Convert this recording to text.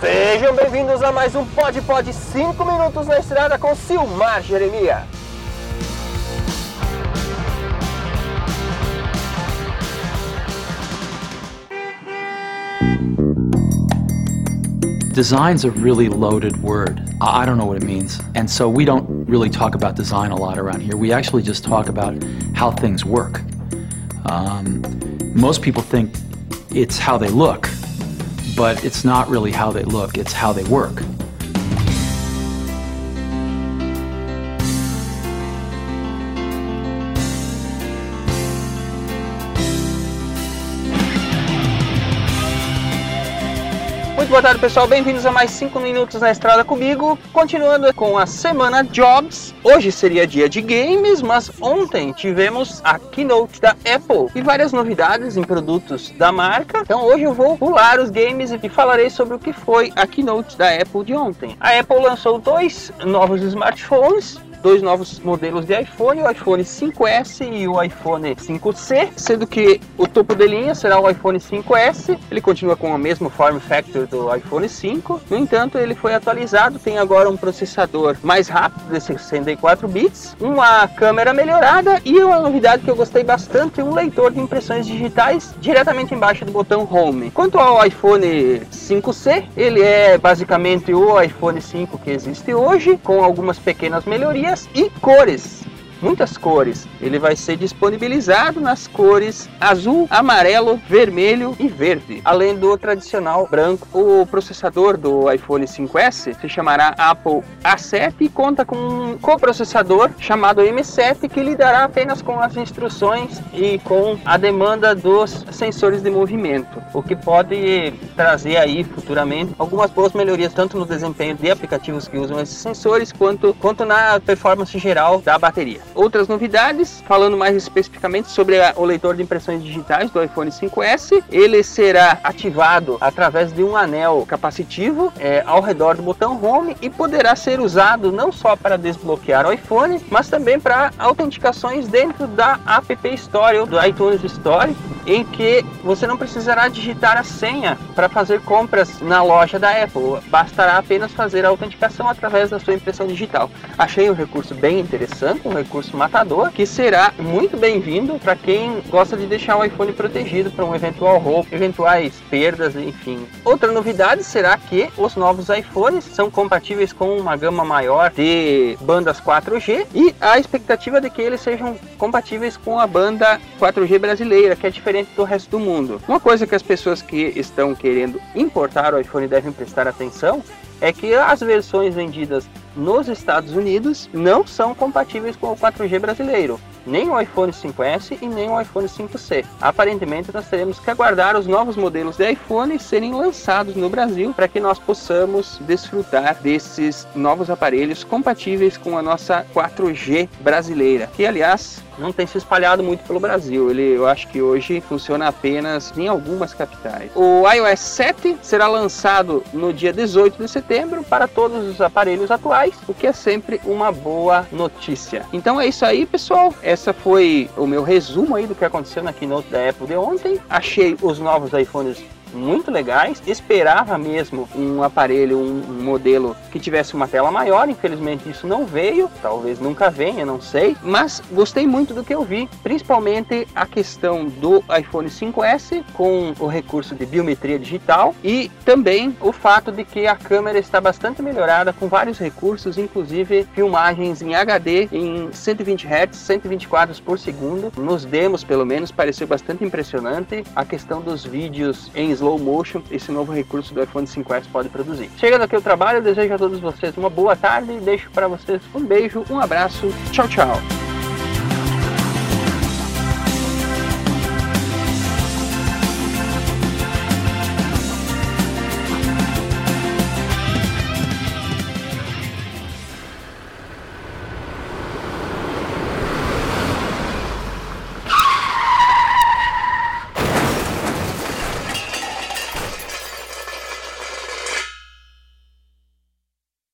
Sejam bem-vindos a mais um Pod Pod 5 minutos na estrada com Silmar Jeremias. Design's a really loaded word. I don't know what it means. And so we don't really talk about design a lot around here. We actually just talk about how things work. Um, most people think it's how they look, but it's not really how they look, it's how they work. Muito boa tarde, pessoal. Bem-vindos a mais 5 minutos na estrada comigo. Continuando com a semana Jobs. Hoje seria dia de games, mas ontem tivemos a keynote da Apple e várias novidades em produtos da marca. Então hoje eu vou pular os games e falarei sobre o que foi a keynote da Apple de ontem. A Apple lançou dois novos smartphones dois novos modelos de iPhone, o iPhone 5S e o iPhone 5C, sendo que o topo de linha será o iPhone 5S. Ele continua com o mesmo form factor do iPhone 5. No entanto, ele foi atualizado, tem agora um processador mais rápido de 64 bits, uma câmera melhorada e uma novidade que eu gostei bastante, um leitor de impressões digitais diretamente embaixo do botão Home. Quanto ao iPhone 5C, ele é basicamente o iPhone 5 que existe hoje, com algumas pequenas melhorias e cores muitas cores. Ele vai ser disponibilizado nas cores azul, amarelo, vermelho e verde, além do tradicional branco. O processador do iPhone 5S se chamará Apple A7 e conta com um coprocessador chamado M7 que lidará apenas com as instruções e com a demanda dos sensores de movimento, o que pode trazer aí futuramente algumas boas melhorias tanto no desempenho de aplicativos que usam esses sensores quanto, quanto na performance geral da bateria. Outras novidades, falando mais especificamente sobre a, o leitor de impressões digitais do iPhone 5S, ele será ativado através de um anel capacitivo é, ao redor do botão Home e poderá ser usado não só para desbloquear o iPhone, mas também para autenticações dentro da App Store ou do iTunes Store, em que você não precisará digitar a senha para fazer compras na loja da Apple, bastará apenas fazer a autenticação através da sua impressão digital. Achei um recurso bem interessante, um recurso matador, que será muito bem-vindo para quem gosta de deixar o iPhone protegido para um eventual roubo, eventuais perdas, enfim. Outra novidade será que os novos iPhones são compatíveis com uma gama maior de bandas 4G e a expectativa de que eles sejam compatíveis com a banda 4G brasileira, que é diferente do resto do mundo. Uma coisa que as pessoas que estão querendo importar o iPhone devem prestar atenção é que as versões vendidas nos Estados Unidos não são compatíveis com o 4G brasileiro, nem o iPhone 5S e nem o iPhone 5C. Aparentemente, nós teremos que aguardar os novos modelos de iPhone serem lançados no Brasil para que nós possamos desfrutar desses novos aparelhos compatíveis com a nossa 4G brasileira, que aliás não tem se espalhado muito pelo Brasil. Ele, eu acho que hoje funciona apenas em algumas capitais. O iOS 7 será lançado no dia 18 de setembro para todos os aparelhos atuais, o que é sempre uma boa notícia. Então é isso aí, pessoal. Essa foi o meu resumo aí do que aconteceu na keynote da Apple de ontem. Achei os novos iPhones muito legais. Esperava mesmo um aparelho, um, modelo que tivesse uma tela maior. Infelizmente isso não veio, talvez nunca venha, não sei. Mas gostei muito do que eu vi, principalmente a questão do iPhone 5S com o recurso de biometria digital e também o fato de que a câmera está bastante melhorada com vários recursos, inclusive filmagens em HD em 120 Hz, 120 quadros por segundo. Nos demos, pelo menos, pareceu bastante impressionante a questão dos vídeos em slow slow motion esse novo recurso do iPhone 5S pode produzir. Chegando aqui o trabalho, desejo a todos vocês uma boa tarde deixo para vocês um beijo, um abraço, tchau, tchau.